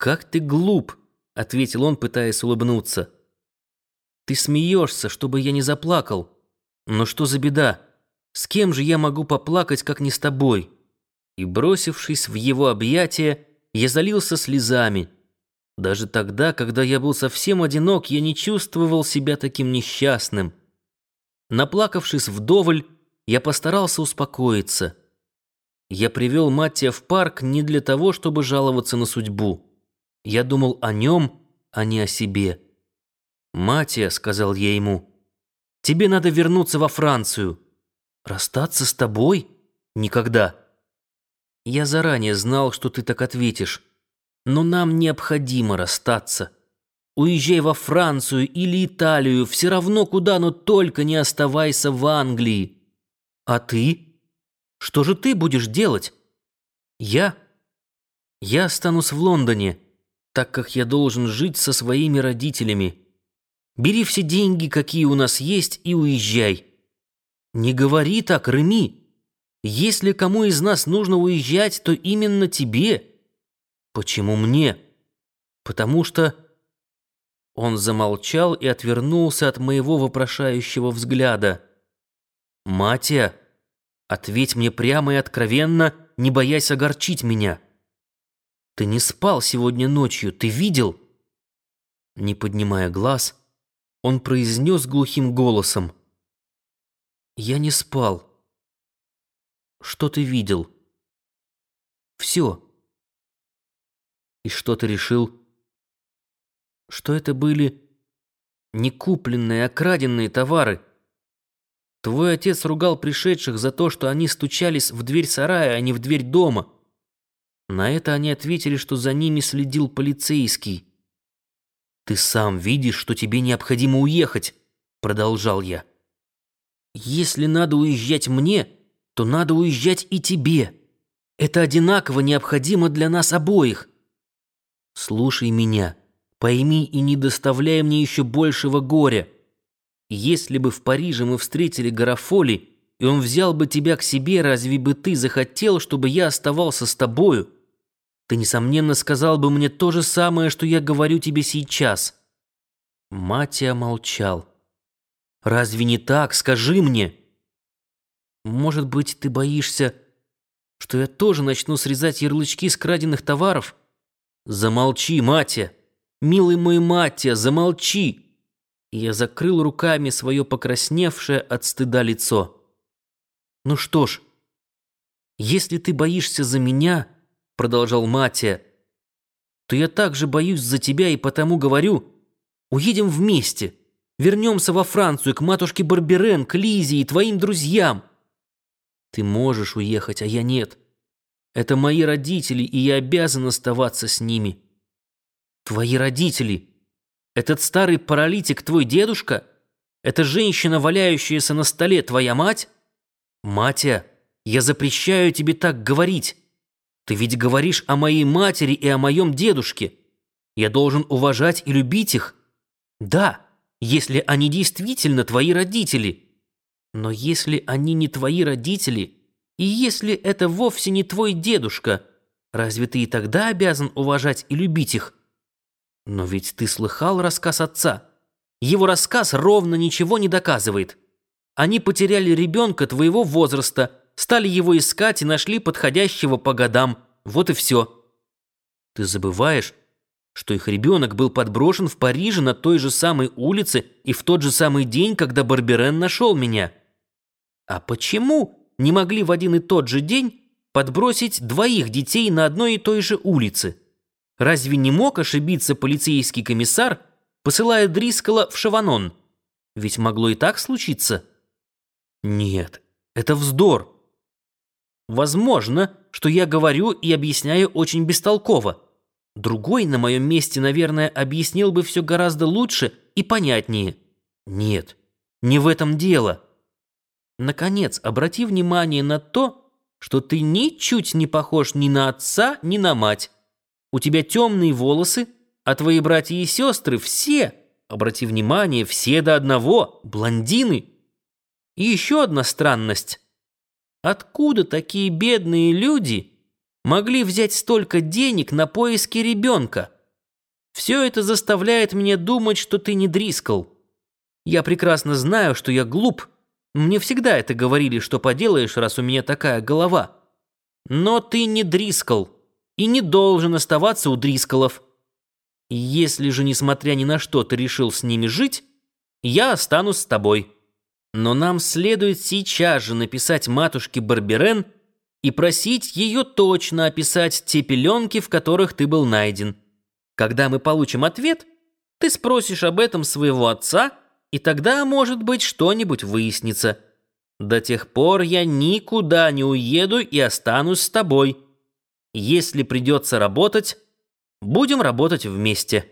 «Как ты глуп!» — ответил он, пытаясь улыбнуться. «Ты смеешься, чтобы я не заплакал. Но что за беда? С кем же я могу поплакать, как не с тобой?» И, бросившись в его объятия, я залился слезами. Даже тогда, когда я был совсем одинок, я не чувствовал себя таким несчастным. Наплакавшись вдоволь, я постарался успокоиться. Я привел Маттия в парк не для того, чтобы жаловаться на судьбу. Я думал о нем, а не о себе. «Матия», — сказал я ему, — «тебе надо вернуться во Францию». «Расстаться с тобой? Никогда». Я заранее знал, что ты так ответишь. Но нам необходимо расстаться. Уезжай во Францию или Италию, все равно куда, но только не оставайся в Англии. А ты? Что же ты будешь делать? Я? Я останусь в Лондоне, так как я должен жить со своими родителями. Бери все деньги, какие у нас есть, и уезжай. Не говори так, Реми. Если кому из нас нужно уезжать, то именно тебе. Почему мне? Потому что... Он замолчал и отвернулся от моего вопрошающего взгляда. «Матия, ответь мне прямо и откровенно, не боясь огорчить меня. Ты не спал сегодня ночью, ты видел?» Не поднимая глаз, он произнес глухим голосом. «Я не спал». Что ты видел? Все. И что ты решил? Что это были не купленные, а краденные товары. Твой отец ругал пришедших за то, что они стучались в дверь сарая, а не в дверь дома. На это они ответили, что за ними следил полицейский. «Ты сам видишь, что тебе необходимо уехать», — продолжал я. «Если надо уезжать мне...» то надо уезжать и тебе. Это одинаково необходимо для нас обоих. Слушай меня, пойми и не доставляй мне еще большего горя. Если бы в Париже мы встретили Гарафоли, и он взял бы тебя к себе, разве бы ты захотел, чтобы я оставался с тобою? Ты, несомненно, сказал бы мне то же самое, что я говорю тебе сейчас». Матя молчал. «Разве не так? Скажи мне!» Может быть, ты боишься, что я тоже начну срезать ярлычки с краденных товаров? Замолчи, Матя! Милый мой Матя, замолчи!» Я закрыл руками свое покрасневшее от стыда лицо. «Ну что ж, если ты боишься за меня, — продолжал Матя, — то я также боюсь за тебя и потому говорю, уедем вместе, вернемся во Францию к матушке Барберен, к Лизе и твоим друзьям. Ты можешь уехать, а я нет. Это мои родители, и я обязан оставаться с ними. Твои родители? Этот старый паралитик твой дедушка? Эта женщина, валяющаяся на столе, твоя мать? Матя, я запрещаю тебе так говорить. Ты ведь говоришь о моей матери и о моем дедушке. Я должен уважать и любить их. Да, если они действительно твои родители. Но если они не твои родители, и если это вовсе не твой дедушка, разве ты и тогда обязан уважать и любить их? Но ведь ты слыхал рассказ отца. Его рассказ ровно ничего не доказывает. Они потеряли ребенка твоего возраста, стали его искать и нашли подходящего по годам. Вот и все. Ты забываешь, что их ребенок был подброшен в Париже на той же самой улице и в тот же самый день, когда Барберен нашел меня. А почему не могли в один и тот же день подбросить двоих детей на одной и той же улице? Разве не мог ошибиться полицейский комиссар, посылая Дрискала в Шаванон? Ведь могло и так случиться. Нет, это вздор. Возможно, что я говорю и объясняю очень бестолково. Другой на моем месте, наверное, объяснил бы все гораздо лучше и понятнее. Нет, не в этом дело. Наконец, обрати внимание на то, что ты ничуть не похож ни на отца, ни на мать. У тебя темные волосы, а твои братья и сестры все, обрати внимание, все до одного, блондины. И еще одна странность. Откуда такие бедные люди могли взять столько денег на поиски ребенка? Все это заставляет меня думать, что ты не Дрискл. Я прекрасно знаю, что я глуп. Мне всегда это говорили, что поделаешь, раз у меня такая голова. Но ты не Дрискл и не должен оставаться у Дрисколов. Если же, несмотря ни на что, ты решил с ними жить, я останусь с тобой. Но нам следует сейчас же написать матушке Барберен и просить ее точно описать те пеленки, в которых ты был найден. Когда мы получим ответ, ты спросишь об этом своего отца, и тогда, может быть, что-нибудь выяснится. До тех пор я никуда не уеду и останусь с тобой. Если придется работать, будем работать вместе».